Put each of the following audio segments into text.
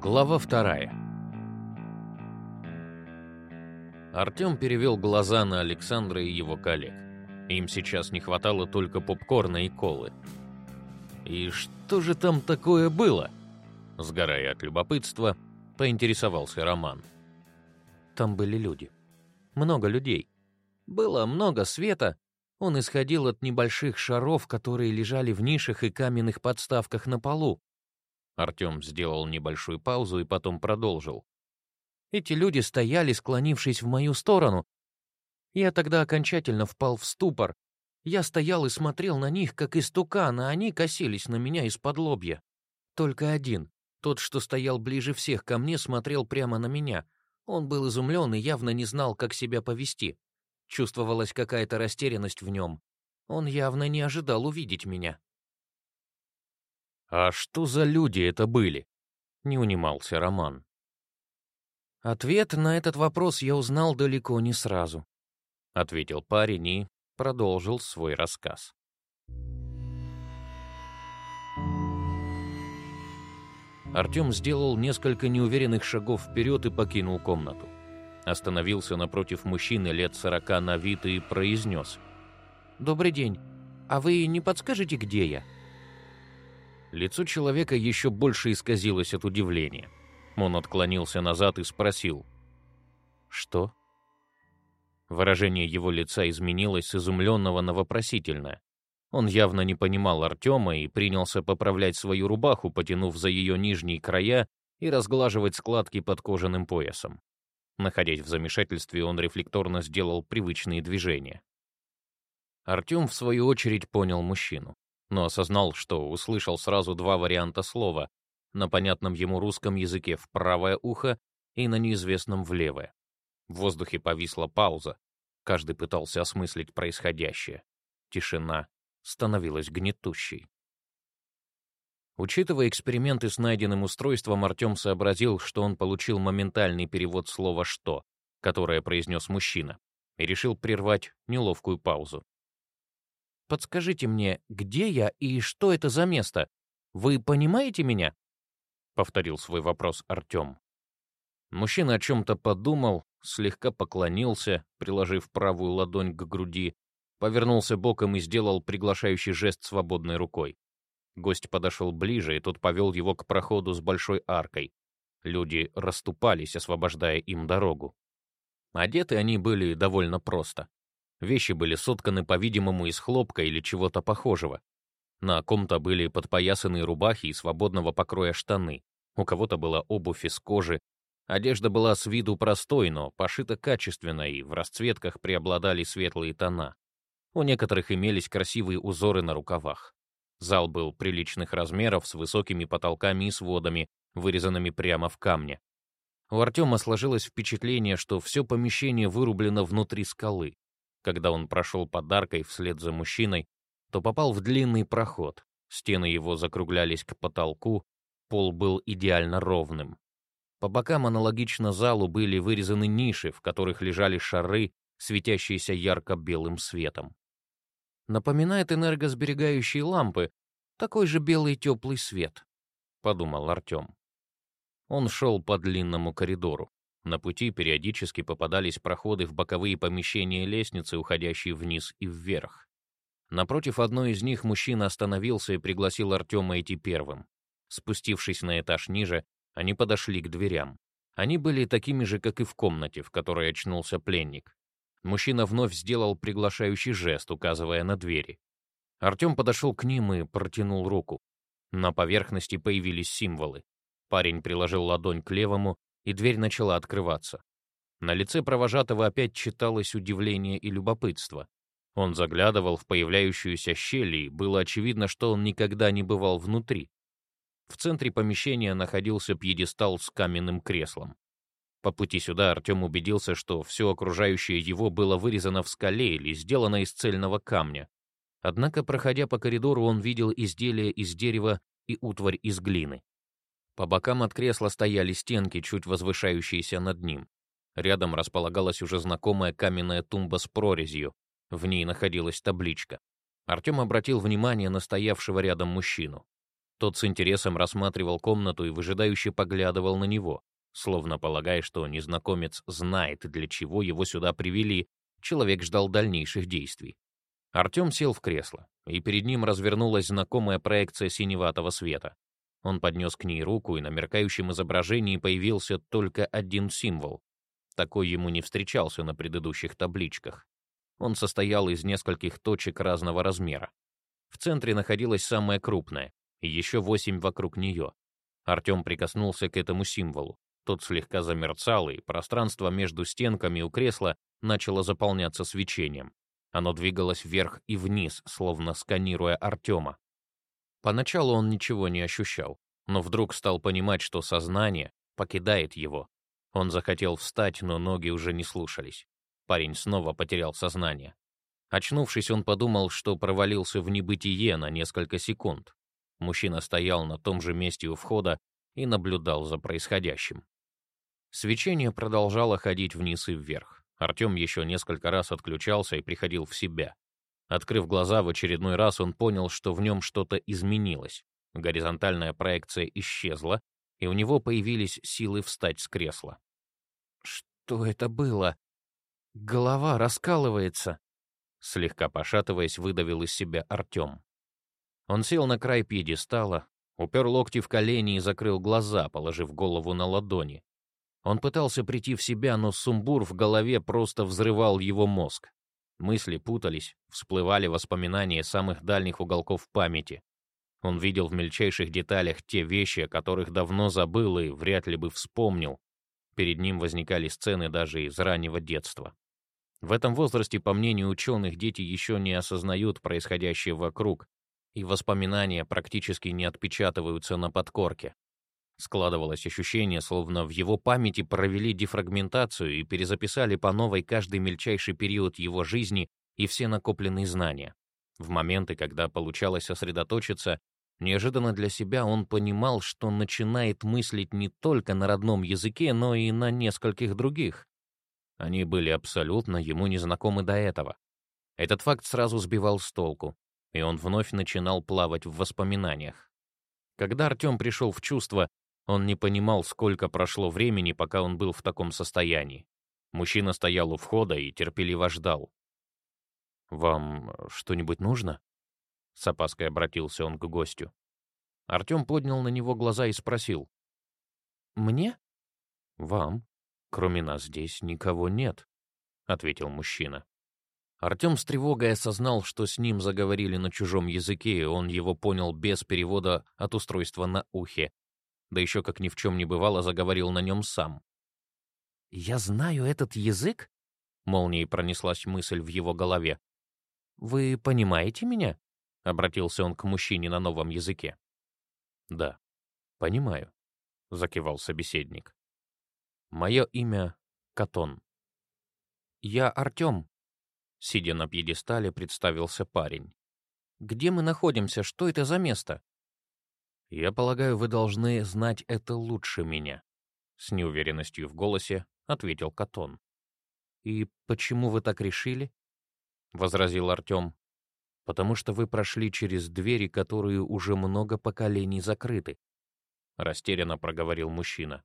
Глава вторая. Артем перевел глаза на Александра и его коллег. Им сейчас не хватало только попкорна и колы. «И что же там такое было?» Сгорая от любопытства, поинтересовался Роман. Там были люди. Много людей. Было много света. Он исходил от небольших шаров, которые лежали в нишах и каменных подставках на полу. Артем сделал небольшую паузу и потом продолжил. Эти люди стояли, склонившись в мою сторону. Я тогда окончательно впал в ступор. Я стоял и смотрел на них, как истукан, а они косились на меня из-под лобья. Только один, тот, что стоял ближе всех ко мне, смотрел прямо на меня. Он был изумлен и явно не знал, как себя повести. Чувствовалась какая-то растерянность в нем. Он явно не ожидал увидеть меня. «А что за люди это были?» — не унимался Роман. «Ответ на этот вопрос я узнал далеко не сразу», — ответил парень и продолжил свой рассказ. Артем сделал несколько неуверенных шагов вперед и покинул комнату. Остановился напротив мужчины лет сорока на вид и произнес. «Добрый день. А вы не подскажете, где я?» Лицо человека еще больше исказилось от удивления. Он отклонился назад и спросил. «Что?» Выражение его лица изменилось с изумленного на вопросительное. Он явно не понимал Артема и принялся поправлять свою рубаху, потянув за ее нижние края и разглаживать складки под кожаным поясом. Находясь в замешательстве, он рефлекторно сделал привычные движения. Артем, в свою очередь, понял мужчину но осознал, что услышал сразу два варианта слова на понятном ему русском языке в правое ухо и на неизвестном в левое. В воздухе повисла пауза. Каждый пытался осмыслить происходящее. Тишина становилась гнетущей. Учитывая эксперименты с найденным устройством, Артем сообразил, что он получил моментальный перевод слова «что», которое произнес мужчина, и решил прервать неловкую паузу. Подскажите мне, где я и что это за место? Вы понимаете меня?» Повторил свой вопрос Артем. Мужчина о чем-то подумал, слегка поклонился, приложив правую ладонь к груди, повернулся боком и сделал приглашающий жест свободной рукой. Гость подошел ближе, и тот повел его к проходу с большой аркой. Люди расступались, освобождая им дорогу. Одеты они были довольно просто. Вещи были сотканы, по-видимому, из хлопка или чего-то похожего. На ком-то были подпоясанные рубахи и свободного покроя штаны. У кого-то была обувь из кожи. Одежда была с виду простой, но пошита качественно, и в расцветках преобладали светлые тона. У некоторых имелись красивые узоры на рукавах. Зал был приличных размеров, с высокими потолками и сводами, вырезанными прямо в камне. У Артема сложилось впечатление, что все помещение вырублено внутри скалы. Когда он прошел под аркой вслед за мужчиной, то попал в длинный проход. Стены его закруглялись к потолку, пол был идеально ровным. По бокам аналогично залу были вырезаны ниши, в которых лежали шары, светящиеся ярко-белым светом. Напоминает энергосберегающие лампы, такой же белый теплый свет, подумал Артем. Он шел по длинному коридору. На пути периодически попадались проходы в боковые помещения лестницы, уходящие вниз и вверх. Напротив одной из них мужчина остановился и пригласил Артема идти первым. Спустившись на этаж ниже, они подошли к дверям. Они были такими же, как и в комнате, в которой очнулся пленник. Мужчина вновь сделал приглашающий жест, указывая на двери. Артем подошел к ним и протянул руку. На поверхности появились символы. Парень приложил ладонь к левому, и дверь начала открываться. На лице провожатого опять читалось удивление и любопытство. Он заглядывал в появляющуюся щель, и было очевидно, что он никогда не бывал внутри. В центре помещения находился пьедестал с каменным креслом. По пути сюда Артем убедился, что все окружающее его было вырезано в скале или сделано из цельного камня. Однако, проходя по коридору, он видел изделия из дерева и утварь из глины. По бокам от кресла стояли стенки, чуть возвышающиеся над ним. Рядом располагалась уже знакомая каменная тумба с прорезью. В ней находилась табличка. Артем обратил внимание на стоявшего рядом мужчину. Тот с интересом рассматривал комнату и выжидающе поглядывал на него, словно полагая, что незнакомец знает, для чего его сюда привели, человек ждал дальнейших действий. Артем сел в кресло, и перед ним развернулась знакомая проекция синеватого света. Он поднес к ней руку, и на меркающем изображении появился только один символ. Такой ему не встречался на предыдущих табличках. Он состоял из нескольких точек разного размера. В центре находилась самая крупная, и еще восемь вокруг нее. Артем прикоснулся к этому символу. Тот слегка замерцал, и пространство между стенками у кресла начало заполняться свечением. Оно двигалось вверх и вниз, словно сканируя Артема. Поначалу он ничего не ощущал, но вдруг стал понимать, что сознание покидает его. Он захотел встать, но ноги уже не слушались. Парень снова потерял сознание. Очнувшись, он подумал, что провалился в небытие на несколько секунд. Мужчина стоял на том же месте у входа и наблюдал за происходящим. Свечение продолжало ходить вниз и вверх. Артем еще несколько раз отключался и приходил в себя. Открыв глаза в очередной раз, он понял, что в нем что-то изменилось. Горизонтальная проекция исчезла, и у него появились силы встать с кресла. «Что это было? Голова раскалывается!» Слегка пошатываясь, выдавил из себя Артем. Он сел на край пьедестала, упер локти в колени и закрыл глаза, положив голову на ладони. Он пытался прийти в себя, но сумбур в голове просто взрывал его мозг. Мысли путались, всплывали воспоминания самых дальних уголков памяти. Он видел в мельчайших деталях те вещи, о которых давно забыл и вряд ли бы вспомнил. Перед ним возникали сцены даже из раннего детства. В этом возрасте, по мнению ученых, дети еще не осознают происходящее вокруг, и воспоминания практически не отпечатываются на подкорке. Складывалось ощущение, словно в его памяти провели дефрагментацию и перезаписали по новой каждый мельчайший период его жизни и все накопленные знания. В моменты, когда получалось сосредоточиться, неожиданно для себя он понимал, что начинает мыслить не только на родном языке, но и на нескольких других. Они были абсолютно ему незнакомы до этого. Этот факт сразу сбивал с толку, и он вновь начинал плавать в воспоминаниях. Когда Артем пришел в чувство, он не понимал, сколько прошло времени, пока он был в таком состоянии. Мужчина стоял у входа и терпеливо ждал. «Вам что-нибудь нужно?» С опаской обратился он к гостю. Артем поднял на него глаза и спросил. «Мне?» «Вам. Кроме нас здесь никого нет», — ответил мужчина. Артем с тревогой осознал, что с ним заговорили на чужом языке, и он его понял без перевода от устройства на ухе, да еще как ни в чем не бывало заговорил на нем сам. «Я знаю этот язык?» — молнией пронеслась мысль в его голове. «Вы понимаете меня?» — обратился он к мужчине на новом языке. «Да, понимаю», — закивал собеседник. «Мое имя Катон». «Я Артем», — сидя на пьедестале, представился парень. «Где мы находимся? Что это за место?» «Я полагаю, вы должны знать это лучше меня», — с неуверенностью в голосе ответил Катон. «И почему вы так решили?» — возразил Артем. «Потому что вы прошли через двери, которые уже много поколений закрыты», — растерянно проговорил мужчина.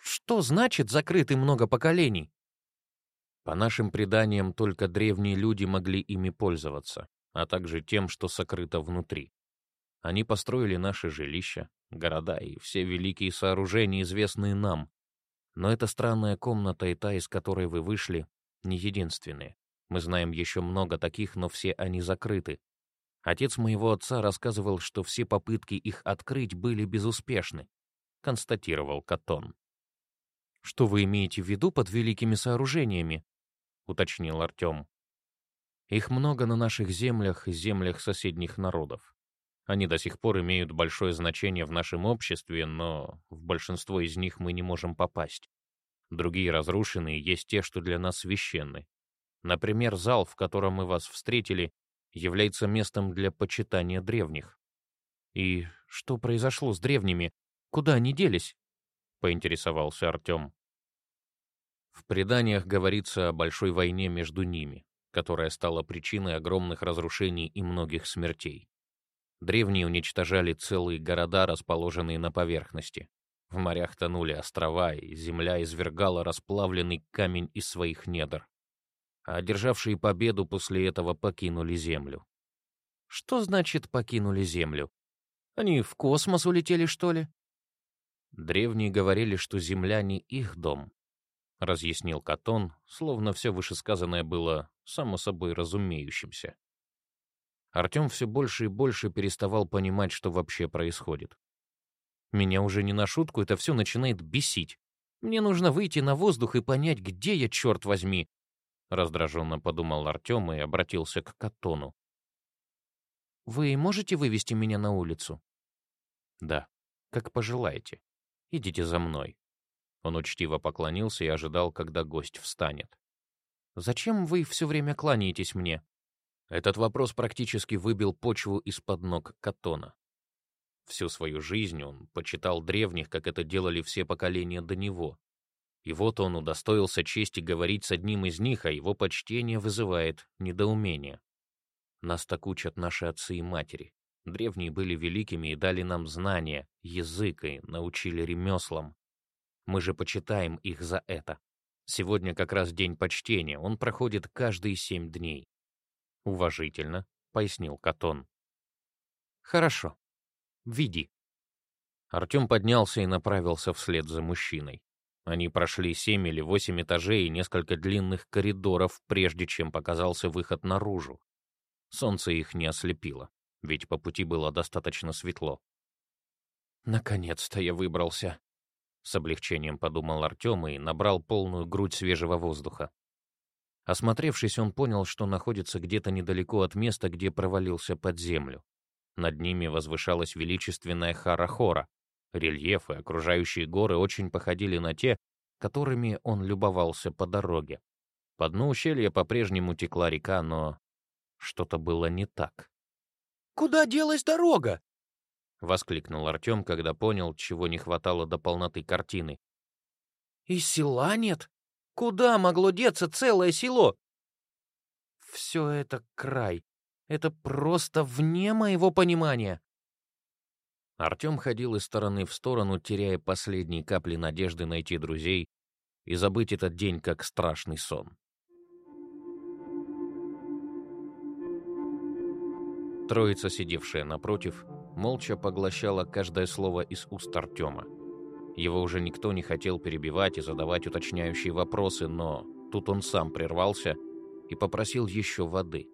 «Что значит закрыты много поколений?» По нашим преданиям, только древние люди могли ими пользоваться, а также тем, что сокрыто внутри. Они построили наши жилища, города и все великие сооружения, известные нам. Но эта странная комната и та, из которой вы вышли, не единственные. Мы знаем еще много таких, но все они закрыты. Отец моего отца рассказывал, что все попытки их открыть были безуспешны, констатировал Катон. Что вы имеете в виду под великими сооружениями? уточнил Артем. Их много на наших землях и землях соседних народов. Они до сих пор имеют большое значение в нашем обществе, но в большинство из них мы не можем попасть. Другие разрушенные есть те, что для нас священны. Например, зал, в котором мы вас встретили, является местом для почитания древних. И что произошло с древними? Куда они делись? поинтересовался Артем. В преданиях говорится о большой войне между ними, которая стала причиной огромных разрушений и многих смертей. Древние уничтожали целые города, расположенные на поверхности. В морях тонули острова, и земля извергала расплавленный камень из своих недр. А одержавшие победу после этого покинули Землю. Что значит «покинули Землю»? Они в космос улетели, что ли? Древние говорили, что Земля не их дом, — разъяснил Катон, словно все вышесказанное было само собой разумеющимся. Артем все больше и больше переставал понимать, что вообще происходит. Меня уже не на шутку это все начинает бесить. Мне нужно выйти на воздух и понять, где я, черт возьми. Раздраженно подумал Артем и обратился к Катону. «Вы можете вывести меня на улицу?» «Да, как пожелаете. Идите за мной». Он учтиво поклонился и ожидал, когда гость встанет. «Зачем вы все время кланяетесь мне?» Этот вопрос практически выбил почву из-под ног Катона. Всю свою жизнь он почитал древних, как это делали все поколения до него. И вот он удостоился чести говорить с одним из них, а его почтение вызывает недоумение. Нас так учат наши отцы и матери. Древние были великими и дали нам знания, язык и научили ремеслам. Мы же почитаем их за это. Сегодня как раз день почтения, он проходит каждые семь дней. Уважительно, пояснил Катон. Хорошо, Веди». Артем поднялся и направился вслед за мужчиной. Они прошли семь или восемь этажей и несколько длинных коридоров, прежде чем показался выход наружу. Солнце их не ослепило, ведь по пути было достаточно светло. «Наконец-то я выбрался», — с облегчением подумал Артем и набрал полную грудь свежего воздуха. Осмотревшись, он понял, что находится где-то недалеко от места, где провалился под землю. Над ними возвышалась величественная Харахора. Рельефы, окружающие горы очень походили на те, которыми он любовался по дороге. По дну ущелья по-прежнему текла река, но что-то было не так. «Куда делась дорога?» — воскликнул Артем, когда понял, чего не хватало до полноты картины. «И села нет? Куда могло деться целое село?» «Все это край. Это просто вне моего понимания. Артем ходил из стороны в сторону, теряя последние капли надежды найти друзей и забыть этот день как страшный сон. Троица, сидевшая напротив, молча поглощала каждое слово из уст Артема. Его уже никто не хотел перебивать и задавать уточняющие вопросы, но тут он сам прервался и попросил еще воды.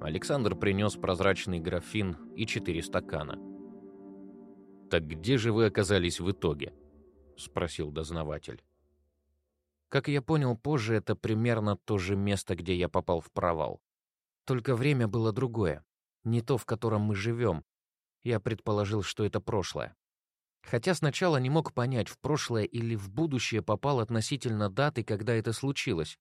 Александр принес прозрачный графин и четыре стакана. «Так где же вы оказались в итоге?» — спросил дознаватель. Как я понял позже, это примерно то же место, где я попал в провал. Только время было другое, не то, в котором мы живем. Я предположил, что это прошлое. Хотя сначала не мог понять, в прошлое или в будущее попал относительно даты, когда это случилось.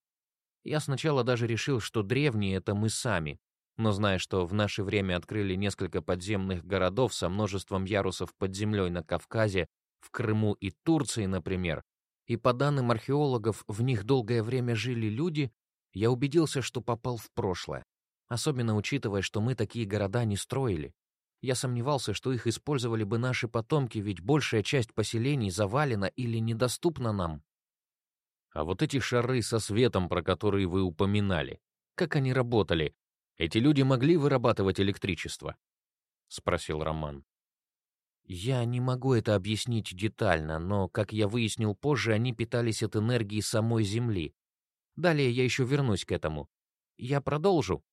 Я сначала даже решил, что древние — это мы сами, но зная, что в наше время открыли несколько подземных городов со множеством ярусов под землей на Кавказе, в Крыму и Турции, например, и по данным археологов в них долгое время жили люди, я убедился, что попал в прошлое. Особенно учитывая, что мы такие города не строили. Я сомневался, что их использовали бы наши потомки, ведь большая часть поселений завалена или недоступна нам. А вот эти шары со светом, про которые вы упоминали, как они работали, эти люди могли вырабатывать электричество? спросил Роман. Я не могу это объяснить детально, но, как я выяснил позже, они питались от энергии самой Земли. Далее я еще вернусь к этому. Я продолжу.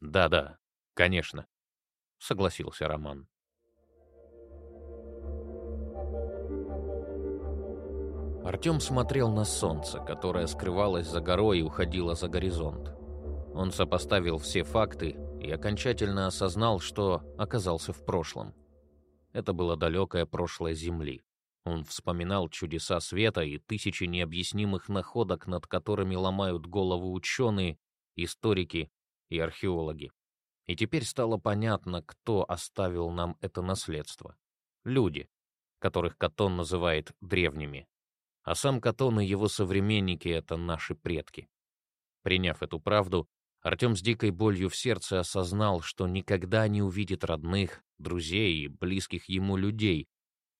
Да-да, конечно, согласился Роман. Артем смотрел на солнце, которое скрывалось за горой и уходило за горизонт. Он сопоставил все факты и окончательно осознал, что оказался в прошлом. Это было далекое прошлое Земли. Он вспоминал чудеса света и тысячи необъяснимых находок, над которыми ломают голову ученые, историки и археологи. И теперь стало понятно, кто оставил нам это наследство. Люди, которых Катон называет древними. А сам Катон и его современники — это наши предки. Приняв эту правду, Артем с дикой болью в сердце осознал, что никогда не увидит родных, друзей и близких ему людей.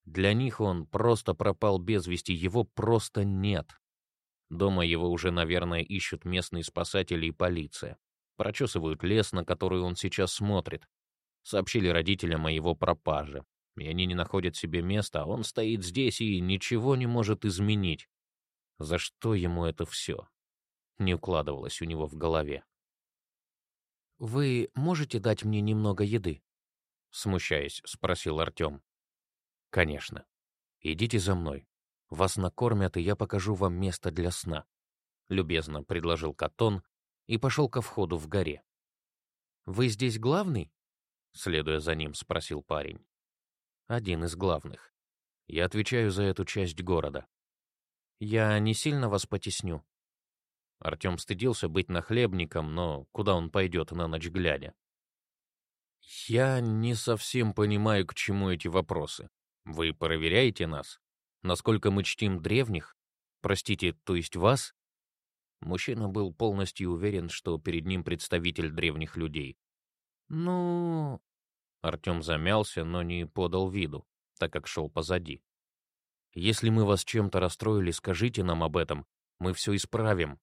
Для них он просто пропал без вести, его просто нет. Дома его уже, наверное, ищут местные спасатели и полиция. Прочесывают лес, на который он сейчас смотрит. Сообщили родителям о его пропаже. И они не находят себе места, а он стоит здесь и ничего не может изменить. За что ему это все? Не укладывалось у него в голове. «Вы можете дать мне немного еды?» Смущаясь, спросил Артем. «Конечно. Идите за мной. Вас накормят, и я покажу вам место для сна», — любезно предложил Катон и пошел ко входу в горе. «Вы здесь главный?» — следуя за ним, спросил парень. «Один из главных. Я отвечаю за эту часть города». «Я не сильно вас потесню?» Артем стыдился быть нахлебником, но куда он пойдет на ночь глядя? «Я не совсем понимаю, к чему эти вопросы. Вы проверяете нас?» Насколько мы чтим древних? Простите, то есть вас? Мужчина был полностью уверен, что перед ним представитель древних людей. Ну... Артем замялся, но не подал виду, так как шел позади. «Если мы вас чем-то расстроили, скажите нам об этом. Мы все исправим».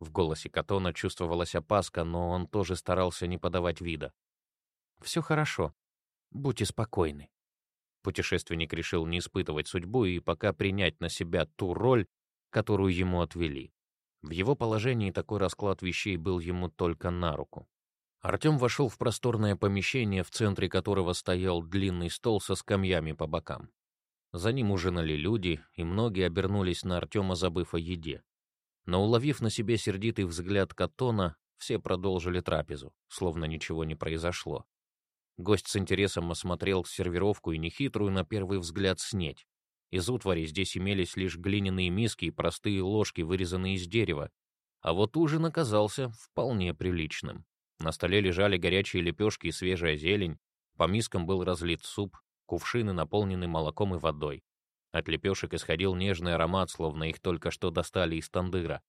В голосе Катона чувствовалась опаска, но он тоже старался не подавать вида. «Все хорошо. Будьте спокойны». Путешественник решил не испытывать судьбу и пока принять на себя ту роль, которую ему отвели. В его положении такой расклад вещей был ему только на руку. Артем вошел в просторное помещение, в центре которого стоял длинный стол со скамьями по бокам. За ним ужинали люди, и многие обернулись на Артема, забыв о еде. Но уловив на себе сердитый взгляд Катона, все продолжили трапезу, словно ничего не произошло. Гость с интересом осмотрел сервировку и нехитрую на первый взгляд снеть. Из утвари здесь имелись лишь глиняные миски и простые ложки, вырезанные из дерева. А вот ужин оказался вполне приличным. На столе лежали горячие лепешки и свежая зелень, по мискам был разлит суп, кувшины наполнены молоком и водой. От лепешек исходил нежный аромат, словно их только что достали из тандыра.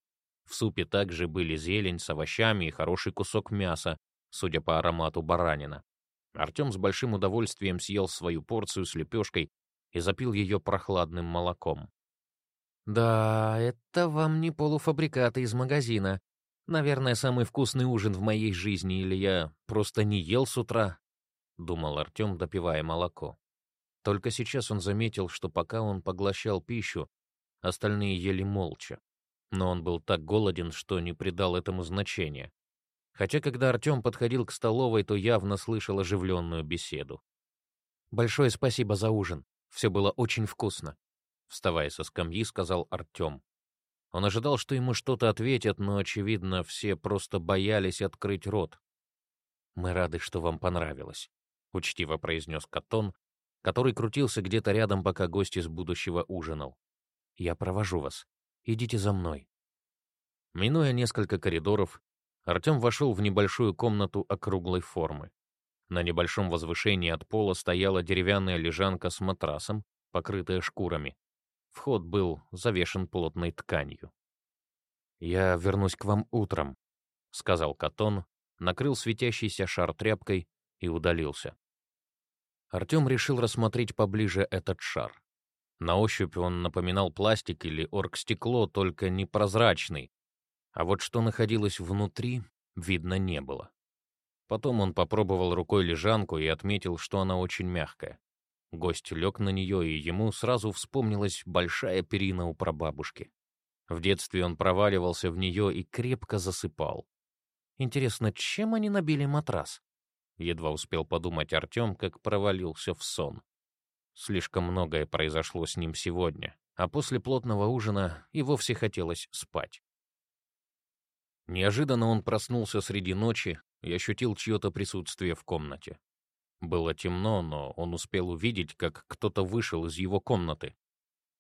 В супе также были зелень с овощами и хороший кусок мяса, судя по аромату баранина. Артем с большим удовольствием съел свою порцию с лепешкой и запил ее прохладным молоком. «Да, это вам не полуфабрикаты из магазина. Наверное, самый вкусный ужин в моей жизни, или я просто не ел с утра», — думал Артем, допивая молоко. Только сейчас он заметил, что пока он поглощал пищу, остальные ели молча. Но он был так голоден, что не придал этому значения. Хотя, когда Артем подходил к столовой, то явно слышал оживленную беседу. «Большое спасибо за ужин. Все было очень вкусно», — вставая со скамьи, сказал Артем. Он ожидал, что ему что-то ответят, но, очевидно, все просто боялись открыть рот. «Мы рады, что вам понравилось», — учтиво произнес Катон, который крутился где-то рядом, пока гость из будущего ужинал. «Я провожу вас. Идите за мной». Минуя несколько коридоров, Артем вошел в небольшую комнату округлой формы. На небольшом возвышении от пола стояла деревянная лежанка с матрасом, покрытая шкурами. Вход был завешен плотной тканью. «Я вернусь к вам утром», — сказал Катон, накрыл светящийся шар тряпкой и удалился. Артем решил рассмотреть поближе этот шар. На ощупь он напоминал пластик или оргстекло, только непрозрачный, а вот что находилось внутри, видно не было. Потом он попробовал рукой лежанку и отметил, что она очень мягкая. Гость лег на нее, и ему сразу вспомнилась большая перина у прабабушки. В детстве он проваливался в нее и крепко засыпал. Интересно, чем они набили матрас? Едва успел подумать Артем, как провалился в сон. Слишком многое произошло с ним сегодня, а после плотного ужина и вовсе хотелось спать. Неожиданно он проснулся среди ночи и ощутил чье-то присутствие в комнате. Было темно, но он успел увидеть, как кто-то вышел из его комнаты.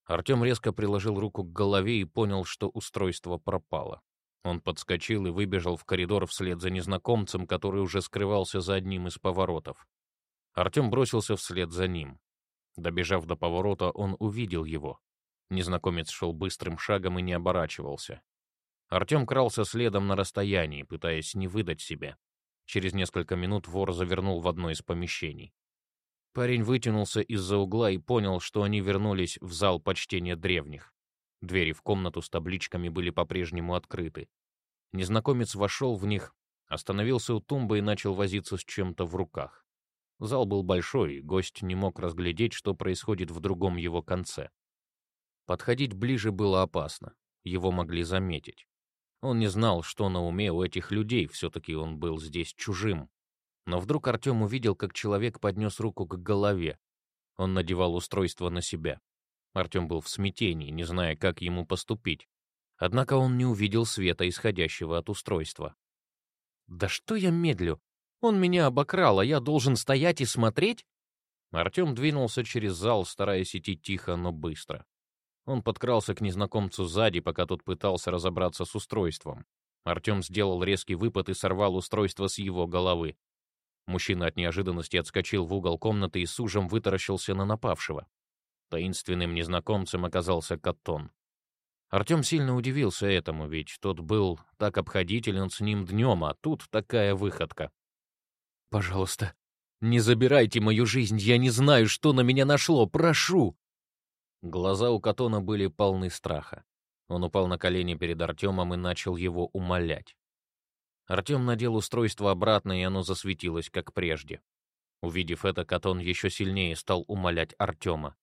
Артем резко приложил руку к голове и понял, что устройство пропало. Он подскочил и выбежал в коридор вслед за незнакомцем, который уже скрывался за одним из поворотов. Артем бросился вслед за ним. Добежав до поворота, он увидел его. Незнакомец шел быстрым шагом и не оборачивался. Артем крался следом на расстоянии, пытаясь не выдать себя. Через несколько минут вор завернул в одно из помещений. Парень вытянулся из-за угла и понял, что они вернулись в зал почтения древних. Двери в комнату с табличками были по-прежнему открыты. Незнакомец вошел в них, остановился у тумбы и начал возиться с чем-то в руках. Зал был большой, и гость не мог разглядеть, что происходит в другом его конце. Подходить ближе было опасно, его могли заметить. Он не знал, что на уме у этих людей, все-таки он был здесь чужим. Но вдруг Артем увидел, как человек поднес руку к голове. Он надевал устройство на себя. Артем был в смятении, не зная, как ему поступить. Однако он не увидел света, исходящего от устройства. «Да что я медлю? Он меня обокрал, а я должен стоять и смотреть?» Артем двинулся через зал, стараясь идти тихо, но быстро. Он подкрался к незнакомцу сзади, пока тот пытался разобраться с устройством. Артем сделал резкий выпад и сорвал устройство с его головы. Мужчина от неожиданности отскочил в угол комнаты и с ужом вытаращился на напавшего. Таинственным незнакомцем оказался Каттон. Артем сильно удивился этому, ведь тот был так обходителен с ним днем, а тут такая выходка. «Пожалуйста, не забирайте мою жизнь, я не знаю, что на меня нашло, прошу!» Глаза у Катона были полны страха. Он упал на колени перед Артемом и начал его умолять. Артем надел устройство обратно, и оно засветилось, как прежде. Увидев это, Катон еще сильнее стал умолять Артема.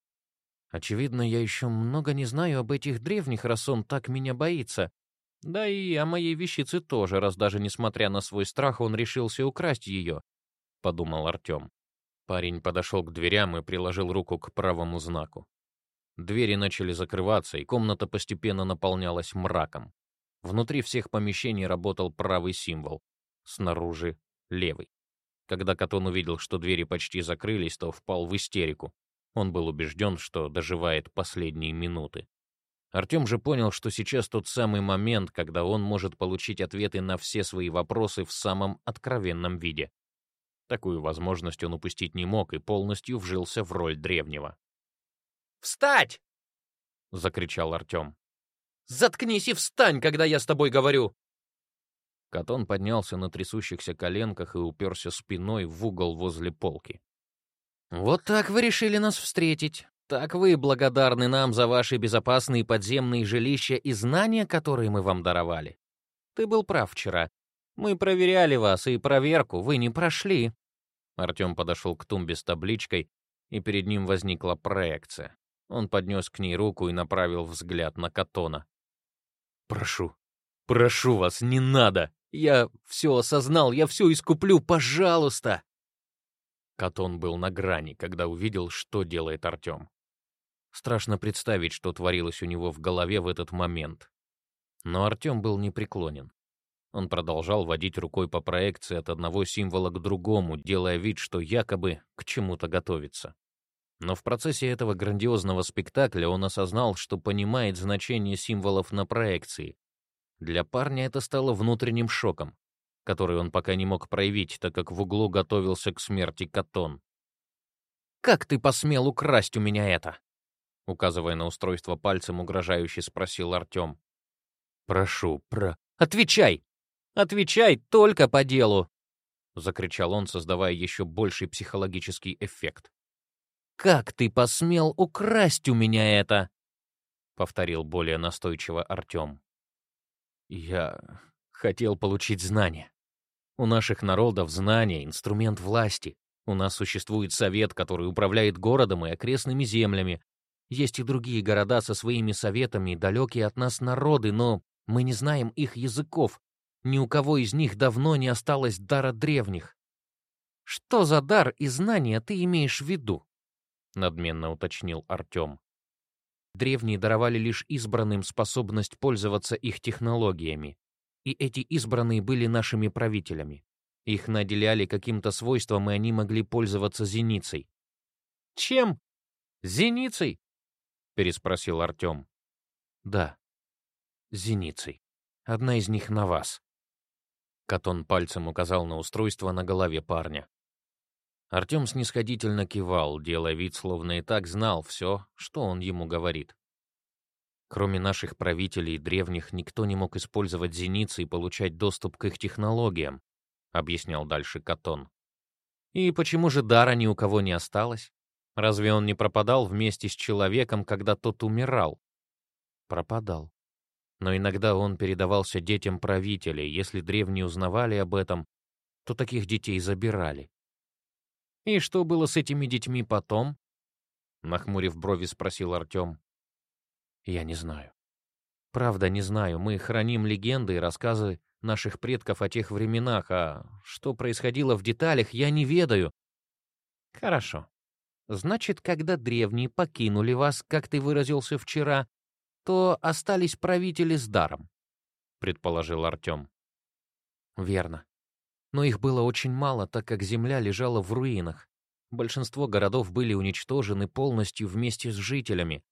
«Очевидно, я еще много не знаю об этих древних, раз он так меня боится. Да и о моей вещице тоже, раз даже несмотря на свой страх, он решился украсть ее», — подумал Артем. Парень подошел к дверям и приложил руку к правому знаку. Двери начали закрываться, и комната постепенно наполнялась мраком. Внутри всех помещений работал правый символ, снаружи — левый. Когда Катон увидел, что двери почти закрылись, то впал в истерику. Он был убежден, что доживает последние минуты. Артем же понял, что сейчас тот самый момент, когда он может получить ответы на все свои вопросы в самом откровенном виде. Такую возможность он упустить не мог и полностью вжился в роль древнего. «Встать!» — закричал Артем. «Заткнись и встань, когда я с тобой говорю!» Катон поднялся на трясущихся коленках и уперся спиной в угол возле полки. «Вот так вы решили нас встретить. Так вы благодарны нам за ваши безопасные подземные жилища и знания, которые мы вам даровали. Ты был прав вчера. Мы проверяли вас, и проверку вы не прошли». Артем подошел к тумбе с табличкой, и перед ним возникла проекция. Он поднес к ней руку и направил взгляд на Катона. «Прошу, прошу вас, не надо! Я все осознал, я все искуплю, пожалуйста!» Катон был на грани, когда увидел, что делает Артем. Страшно представить, что творилось у него в голове в этот момент. Но Артем был непреклонен. Он продолжал водить рукой по проекции от одного символа к другому, делая вид, что якобы к чему-то готовится. Но в процессе этого грандиозного спектакля он осознал, что понимает значение символов на проекции. Для парня это стало внутренним шоком, который он пока не мог проявить, так как в углу готовился к смерти Катон. «Как ты посмел украсть у меня это?» Указывая на устройство пальцем, угрожающе спросил Артем. «Прошу, про... Отвечай! Отвечай только по делу!» Закричал он, создавая еще больший психологический эффект. «Как ты посмел украсть у меня это?» — повторил более настойчиво Артем. «Я хотел получить знания. У наших народов знания — инструмент власти. У нас существует совет, который управляет городом и окрестными землями. Есть и другие города со своими советами, далекие от нас народы, но мы не знаем их языков. Ни у кого из них давно не осталось дара древних. Что за дар и знания ты имеешь в виду? — надменно уточнил Артем. Древние даровали лишь избранным способность пользоваться их технологиями. И эти избранные были нашими правителями. Их наделяли каким-то свойством, и они могли пользоваться зеницей. «Чем? Зеницей?» — переспросил Артем. «Да, зеницей. Одна из них на вас». Катон пальцем указал на устройство на голове парня. Артем снисходительно кивал, делая вид, словно и так знал все, что он ему говорит. Кроме наших правителей древних, никто не мог использовать зеницы и получать доступ к их технологиям, объяснял дальше Катон. И почему же дара ни у кого не осталось? Разве он не пропадал вместе с человеком, когда тот умирал? Пропадал. Но иногда он передавался детям правителей. Если древние узнавали об этом, то таких детей забирали. И что было с этими детьми потом? Нахмурив брови, спросил Артем. Я не знаю. Правда, не знаю. Мы храним легенды и рассказы наших предков о тех временах, а что происходило в деталях, я не ведаю. Хорошо. Значит, когда древние покинули вас, как ты выразился вчера, то остались правители с даром, предположил Артем. Верно. Но их было очень мало, так как земля лежала в руинах. Большинство городов были уничтожены полностью вместе с жителями.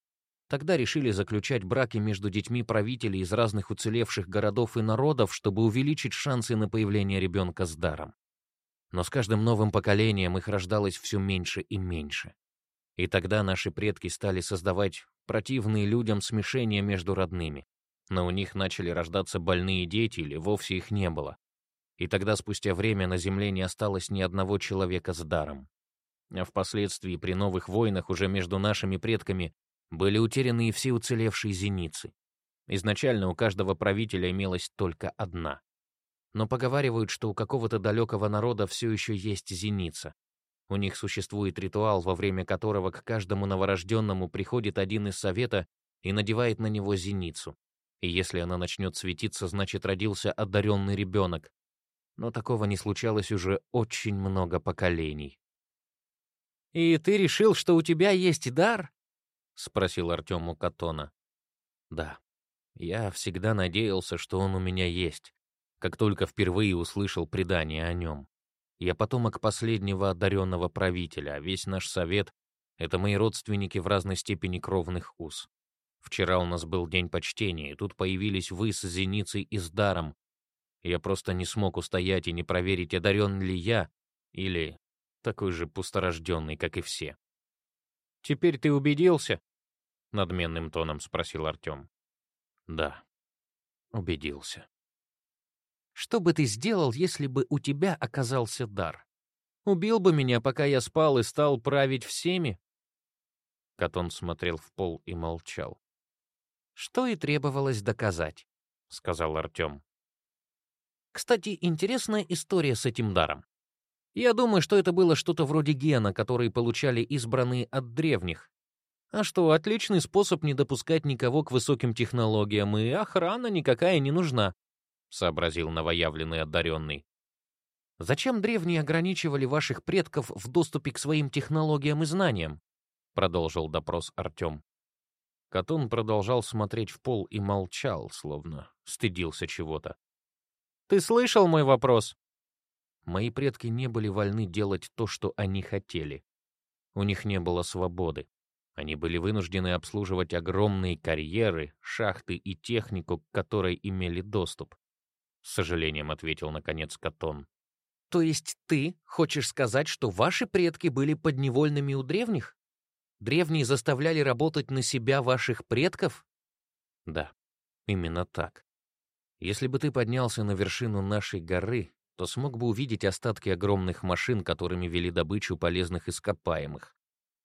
Тогда решили заключать браки между детьми правителей из разных уцелевших городов и народов, чтобы увеличить шансы на появление ребенка с даром. Но с каждым новым поколением их рождалось все меньше и меньше. И тогда наши предки стали создавать противные людям смешения между родными. Но у них начали рождаться больные дети или вовсе их не было. И тогда спустя время на Земле не осталось ни одного человека с даром. А впоследствии при новых войнах уже между нашими предками были утеряны и все уцелевшие зеницы. Изначально у каждого правителя имелась только одна. Но поговаривают, что у какого-то далекого народа все еще есть зеница. У них существует ритуал, во время которого к каждому новорожденному приходит один из совета и надевает на него зеницу. И если она начнет светиться, значит, родился одаренный ребенок. Но такого не случалось уже очень много поколений. «И ты решил, что у тебя есть дар?» — спросил Артем у Катона. «Да. Я всегда надеялся, что он у меня есть, как только впервые услышал предание о нем. Я потомок последнего одаренного правителя, а весь наш совет — это мои родственники в разной степени кровных уз. Вчера у нас был день почтения, и тут появились вы с Зеницей и с Даром. Я просто не смог устоять и не проверить, одарен ли я, или такой же пусторожденный, как и все. «Теперь ты убедился?» — надменным тоном спросил Артем. «Да, убедился». Что бы ты сделал, если бы у тебя оказался дар? Убил бы меня, пока я спал и стал править всеми?» Катон смотрел в пол и молчал. «Что и требовалось доказать», — сказал Артем. «Кстати, интересная история с этим даром. Я думаю, что это было что-то вроде гена, который получали избранные от древних. А что, отличный способ не допускать никого к высоким технологиям, и охрана никакая не нужна. — сообразил новоявленный одаренный. «Зачем древние ограничивали ваших предков в доступе к своим технологиям и знаниям?» — продолжил допрос Артем. Катун продолжал смотреть в пол и молчал, словно стыдился чего-то. «Ты слышал мой вопрос?» Мои предки не были вольны делать то, что они хотели. У них не было свободы. Они были вынуждены обслуживать огромные карьеры, шахты и технику, к которой имели доступ. — с сожалением ответил наконец Катон. «То есть ты хочешь сказать, что ваши предки были подневольными у древних? Древние заставляли работать на себя ваших предков?» «Да, именно так. Если бы ты поднялся на вершину нашей горы, то смог бы увидеть остатки огромных машин, которыми вели добычу полезных ископаемых,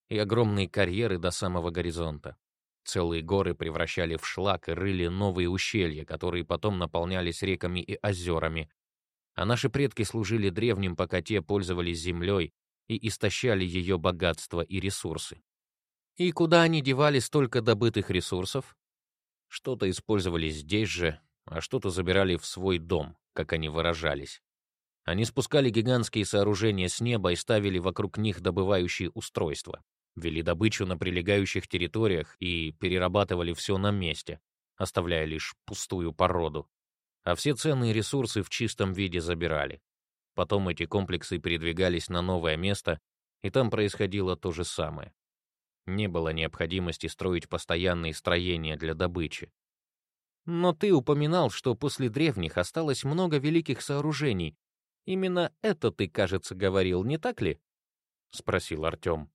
и огромные карьеры до самого горизонта. Целые горы превращали в шлак и рыли новые ущелья, которые потом наполнялись реками и озерами. А наши предки служили древним, пока те пользовались землей и истощали ее богатство и ресурсы. И куда они девали столько добытых ресурсов? Что-то использовали здесь же, а что-то забирали в свой дом, как они выражались. Они спускали гигантские сооружения с неба и ставили вокруг них добывающие устройства вели добычу на прилегающих территориях и перерабатывали все на месте, оставляя лишь пустую породу. А все ценные ресурсы в чистом виде забирали. Потом эти комплексы передвигались на новое место, и там происходило то же самое. Не было необходимости строить постоянные строения для добычи. Но ты упоминал, что после древних осталось много великих сооружений. Именно это ты, кажется, говорил, не так ли? — спросил Артем.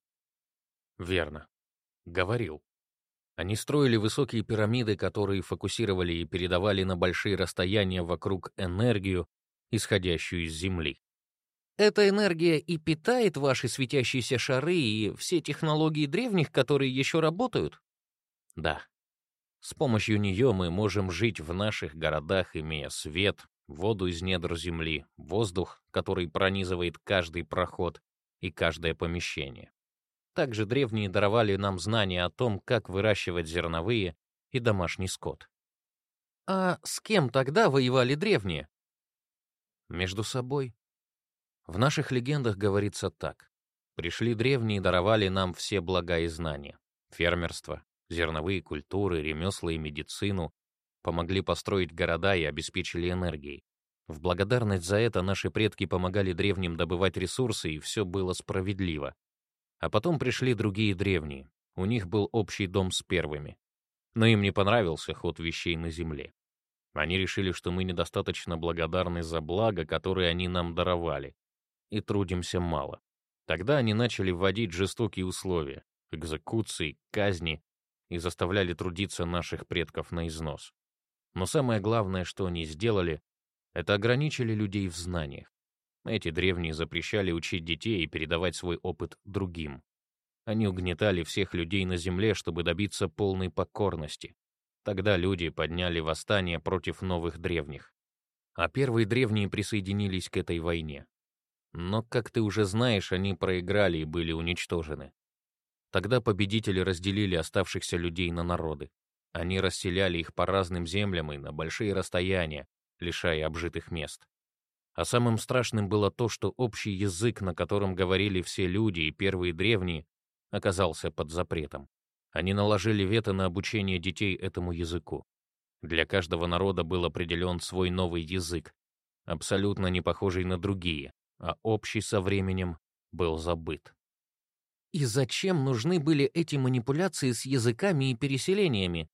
Верно. Говорил. Они строили высокие пирамиды, которые фокусировали и передавали на большие расстояния вокруг энергию, исходящую из Земли. Эта энергия и питает ваши светящиеся шары и все технологии древних, которые еще работают? Да. С помощью нее мы можем жить в наших городах, имея свет, воду из недр земли, воздух, который пронизывает каждый проход и каждое помещение. Также древние даровали нам знания о том, как выращивать зерновые и домашний скот. А с кем тогда воевали древние? Между собой. В наших легендах говорится так. Пришли древние и даровали нам все блага и знания. Фермерство, зерновые культуры, ремесла и медицину, помогли построить города и обеспечили энергией. В благодарность за это наши предки помогали древним добывать ресурсы, и все было справедливо. А потом пришли другие древние. У них был общий дом с первыми. Но им не понравился ход вещей на земле. Они решили, что мы недостаточно благодарны за благо, которое они нам даровали, и трудимся мало. Тогда они начали вводить жестокие условия, экзекуции, казни, и заставляли трудиться наших предков на износ. Но самое главное, что они сделали, это ограничили людей в знаниях. Эти древние запрещали учить детей и передавать свой опыт другим. Они угнетали всех людей на земле, чтобы добиться полной покорности. Тогда люди подняли восстание против новых древних. А первые древние присоединились к этой войне. Но, как ты уже знаешь, они проиграли и были уничтожены. Тогда победители разделили оставшихся людей на народы. Они расселяли их по разным землям и на большие расстояния, лишая обжитых мест. А самым страшным было то, что общий язык, на котором говорили все люди и первые древние, оказался под запретом. Они наложили вето на обучение детей этому языку. Для каждого народа был определен свой новый язык, абсолютно не похожий на другие, а общий со временем был забыт. И зачем нужны были эти манипуляции с языками и переселениями?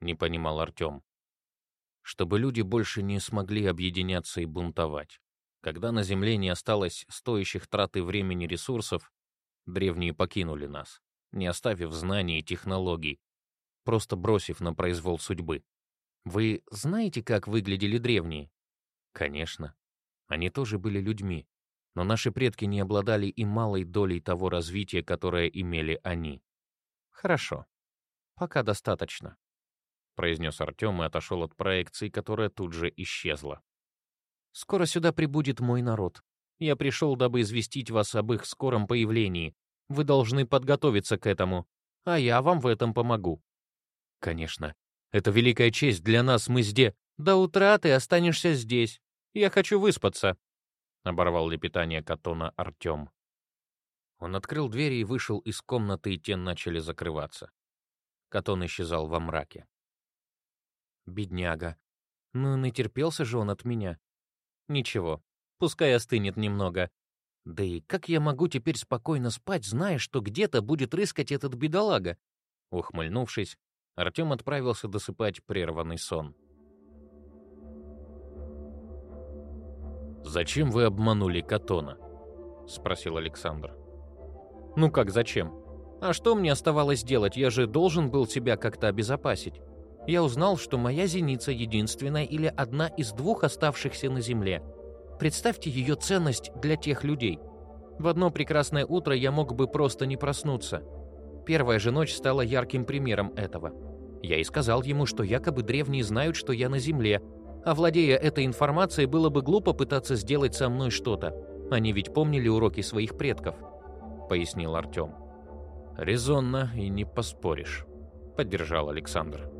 Не понимал Артем. Чтобы люди больше не смогли объединяться и бунтовать. Когда на Земле не осталось стоящих траты времени ресурсов, древние покинули нас, не оставив знаний и технологий, просто бросив на произвол судьбы. Вы знаете, как выглядели древние? Конечно. Они тоже были людьми, но наши предки не обладали и малой долей того развития, которое имели они. Хорошо. Пока достаточно, произнес Артем и отошел от проекции, которая тут же исчезла. Скоро сюда прибудет мой народ. Я пришел, дабы известить вас об их скором появлении. Вы должны подготовиться к этому, а я вам в этом помогу. Конечно. Это великая честь для нас, мы здесь. До утра ты останешься здесь. Я хочу выспаться. — оборвал лепетание Катона Артем. Он открыл двери и вышел из комнаты, и те начали закрываться. Катон исчезал во мраке. «Бедняга. Ну, натерпелся же он от меня. Ничего, пускай остынет немного. Да и как я могу теперь спокойно спать, зная, что где-то будет рыскать этот бедолага?» Ухмыльнувшись, Артем отправился досыпать прерванный сон. «Зачем вы обманули Катона?» — спросил Александр. «Ну как зачем? А что мне оставалось делать? Я же должен был себя как-то обезопасить. Я узнал, что моя зеница единственная или одна из двух оставшихся на Земле. Представьте ее ценность для тех людей. В одно прекрасное утро я мог бы просто не проснуться. Первая же ночь стала ярким примером этого. Я и сказал ему, что якобы древние знают, что я на Земле, а владея этой информацией, было бы глупо пытаться сделать со мной что-то. Они ведь помнили уроки своих предков», — пояснил Артем. «Резонно и не поспоришь», — поддержал Александр.